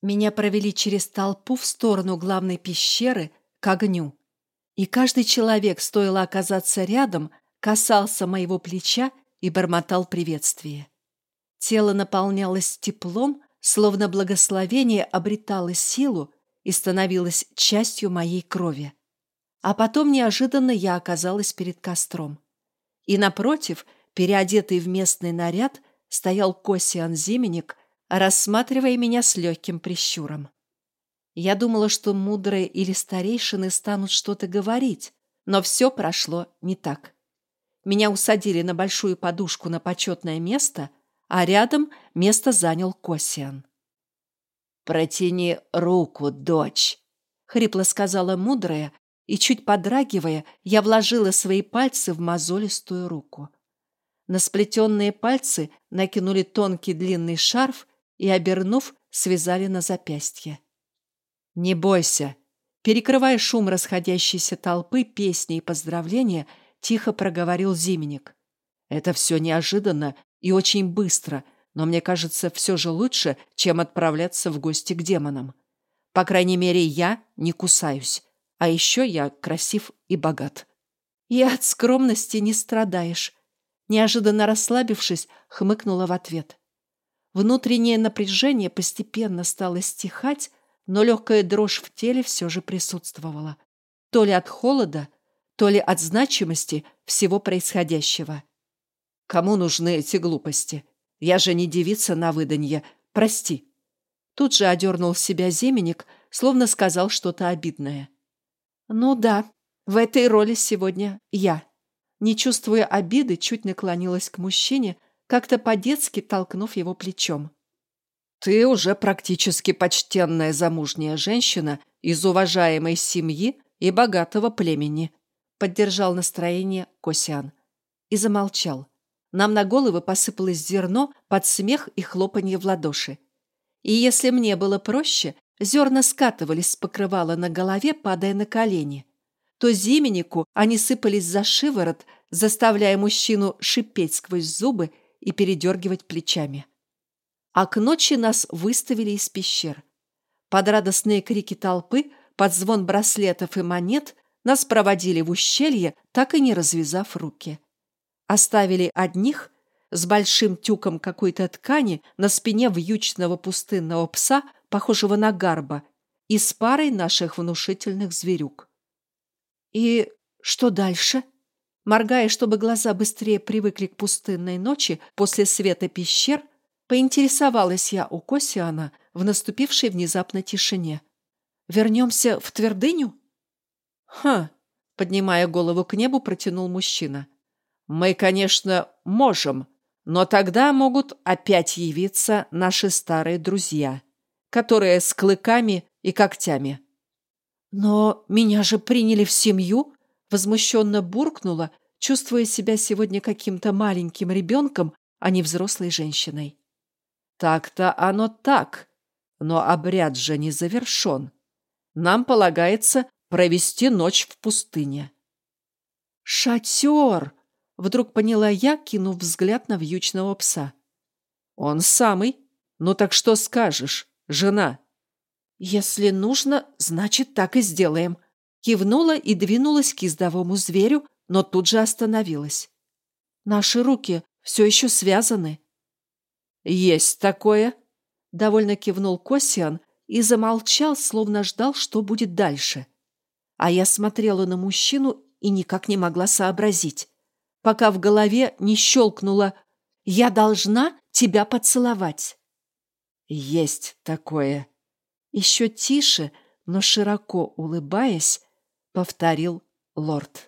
Меня провели через толпу в сторону главной пещеры к огню. И каждый человек, стоило оказаться рядом, касался моего плеча и бормотал приветствие. Тело наполнялось теплом, словно благословение обретало силу и становилось частью моей крови. А потом неожиданно я оказалась перед костром. И напротив, переодетый в местный наряд, стоял Косиан Зименник, рассматривая меня с легким прищуром. Я думала, что мудрые или старейшины станут что-то говорить, но все прошло не так. Меня усадили на большую подушку на почетное место, а рядом место занял Косиан. «Протяни руку, дочь!» — хрипло сказала мудрая, и, чуть подрагивая, я вложила свои пальцы в мозолистую руку. На сплетенные пальцы накинули тонкий длинный шарф и, обернув, связали на запястье. «Не бойся!» Перекрывая шум расходящейся толпы, песни и поздравления, тихо проговорил Зимник. «Это все неожиданно и очень быстро, но мне кажется, все же лучше, чем отправляться в гости к демонам. По крайней мере, я не кусаюсь. А еще я красив и богат». «И от скромности не страдаешь», неожиданно расслабившись, хмыкнула в ответ. Внутреннее напряжение постепенно стало стихать, но легкая дрожь в теле все же присутствовала. То ли от холода, то ли от значимости всего происходящего. «Кому нужны эти глупости? Я же не девица на выданье. Прости». Тут же одернул себя Зименник, словно сказал что-то обидное. «Ну да, в этой роли сегодня я». Не чувствуя обиды, чуть наклонилась к мужчине, как-то по-детски толкнув его плечом. «Ты уже практически почтенная замужняя женщина из уважаемой семьи и богатого племени», поддержал настроение Косян. И замолчал. Нам на головы посыпалось зерно под смех и хлопанье в ладоши. И если мне было проще, зерна скатывались с покрывала на голове, падая на колени то зименику они сыпались за шиворот, заставляя мужчину шипеть сквозь зубы и передергивать плечами. А к ночи нас выставили из пещер. Под радостные крики толпы, под звон браслетов и монет нас проводили в ущелье, так и не развязав руки. Оставили одних с большим тюком какой-то ткани на спине вьючного пустынного пса, похожего на гарба, и с парой наших внушительных зверюк. И что дальше? Моргая, чтобы глаза быстрее привыкли к пустынной ночи после света пещер, поинтересовалась я у Косиана в наступившей внезапно тишине. «Вернемся в твердыню?» «Ха!» — поднимая голову к небу, протянул мужчина. «Мы, конечно, можем, но тогда могут опять явиться наши старые друзья, которые с клыками и когтями». «Но меня же приняли в семью!» Возмущенно буркнула, чувствуя себя сегодня каким-то маленьким ребенком, а не взрослой женщиной. «Так-то оно так, но обряд же не завершен. Нам полагается провести ночь в пустыне». «Шатер!» — вдруг поняла я, кинув взгляд на вьючного пса. «Он самый. Ну так что скажешь, жена?» «Если нужно, значит, так и сделаем». Кивнула и двинулась к ездовому зверю, но тут же остановилась. «Наши руки все еще связаны». «Есть такое», — довольно кивнул Косиан и замолчал, словно ждал, что будет дальше. А я смотрела на мужчину и никак не могла сообразить, пока в голове не щелкнуло «Я должна тебя поцеловать». «Есть такое», еще тише, но широко улыбаясь, повторил лорд.